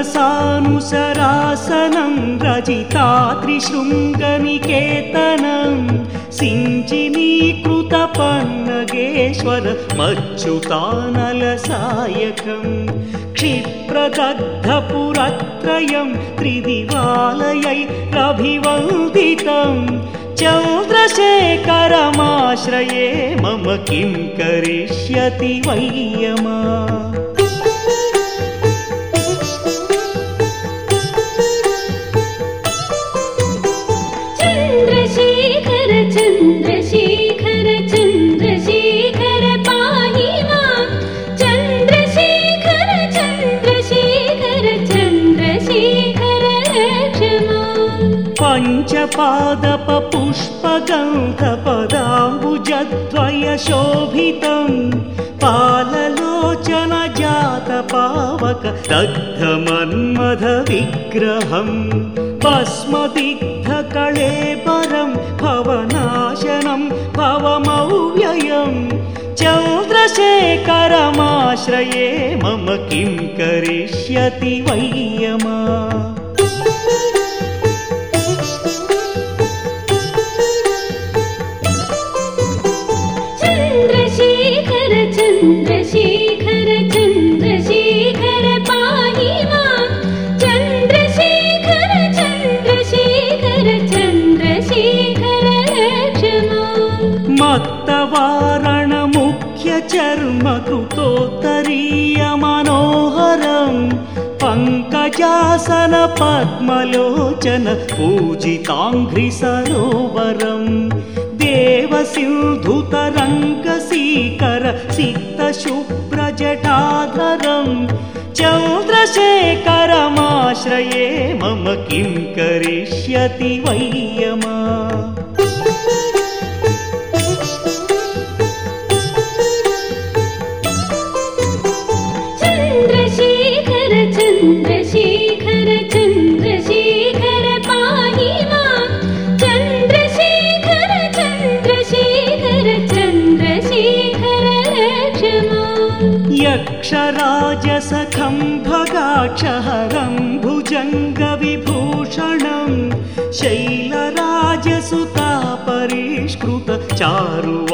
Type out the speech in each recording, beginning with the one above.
रत्नसानुसरासनं रजितात्रिशृङ्गनिकेतनं सिञ्चिनीकृतपन्नगेश्वर मच्युतानलसायकम् क्षिप्रदग्धपुरत्रयं त्रिदिवालयैरभिवन्दितम् चन्द्रशेखरमाश्रये मम किं करिष्यति वैयमा चन्द्रशेखर पञ्चपादपपुष्पगन्धपदाम्बुजद्वयशोभितं पाललोचन जातपावक दग्धमन्मथविग्रहम् भस्मदिग्धकळेबरं भवनाशनं भवमव्ययम् चन्द्रशेखरमाश्रये मम किं करिष्यति वैयमा चन्द्रशेखर मत्तवारणमुख्यचर्मकृतोत्तरीयमनोहरं पङ्कजासन पद्मलोचन पूजिताङ्घ्रिसरोवरं देवसिन्धुतरङ्गसीकर सिक्तशुभ्रजटाधरं चन्द्रशेखरमाश्रये मम किं करिष्यति वैयमा यक्षराजसखं भगाक्षहरं भुजङ्गविभूषणं शैलराजसुता परिष्कृत चारुवामकलेवरं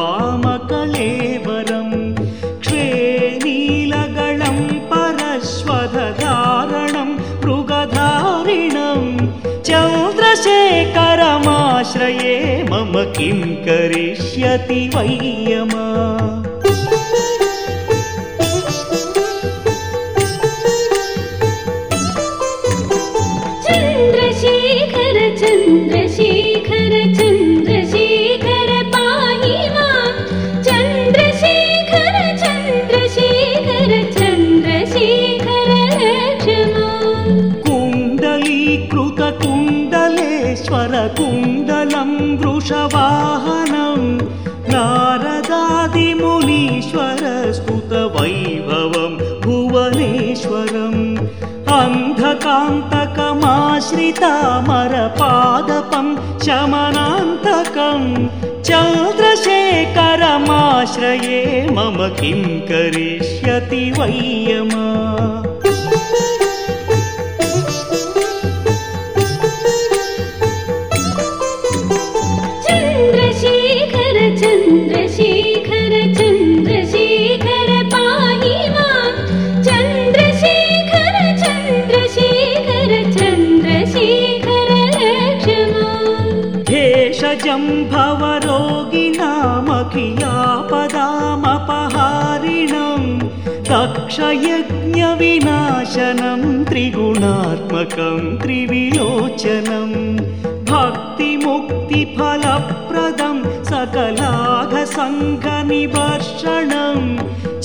क्ष्वेनीलगणं परश्वधारणं मृगधारिणं चन्द्रशेखरमाश्रये मम किं करिष्यति वैयमा चन्द्रशेखर स्तुतवैभवं भुवनेश्वरम्। अन्धकान्तकमाश्रितामरपादपं शमनान्तकं चन्द्रशेखरमाश्रये मम किं करिष्यति वैयमा चन्द्रशेखर भेषजं भवरोगिणामखिलापदामपहारिणं दक्षयज्ञविनाशनं त्रिगुणात्मकं त्रिविलोचनं भक्तिमुक्तिफलप्रदं सकलाघसङ्घनिवर्षणं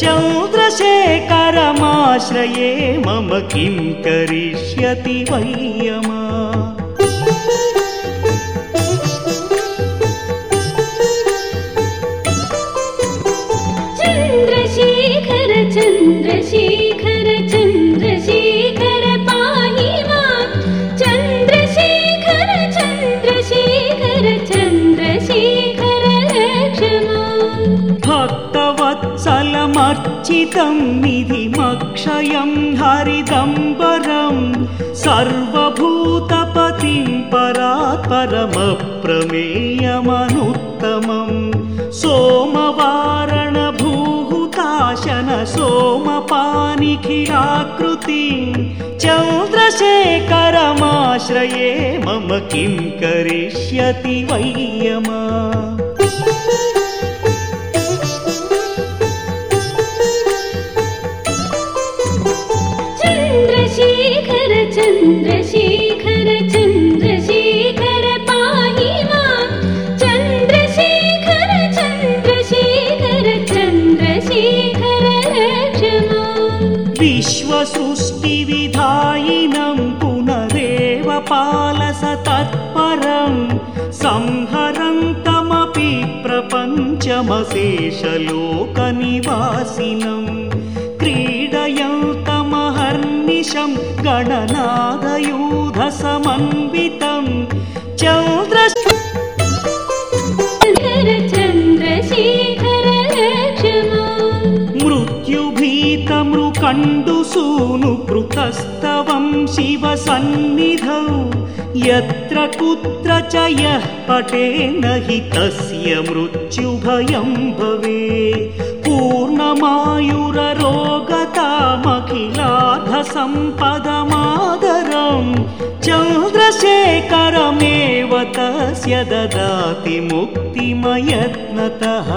चन्द्रशेखरमाश्रये मम किं करिष्यति वैयमा चन्द्रशेखर चन्द्रशेखर चन्द्रशेखर पाहि मां। चन्द्रशेखर चन्द्रशेखर चन्द्रशेखर रक्ष माम् भक्तवत्सलमर्चितं निधिमक्ष अक्षयं हरिदम्बरं। सर्वभूतपतिं परात् परमप्रमेयमनुत्तमं सोमपानिखिलाकृतिं चन्द्रशेखरमाश्रये मम किं करिष्यति वैयमा चन्द्रशेखर चन्द्रशेखर विश्वसृष्टिविधायिनं पुनरेव पालस तत्परं संहरन्तमपि प्रपञ्चमशेषलोकनिवासिनं क्रीडयन्तमहर्निशं गणनादयूधसमन्वितं मृत्युभीतमृकण्डुसूनुपृतस्तवं शिवसन्निधौ यत्र कुत्र च यः पटे हि तस्य मृत्युभयं भवे पूर्णमायुररोगतामखिलार्धसम्पदमादरं चन्द्रशेखरमेव तस्य ददाति मुक्तिमयत्नतः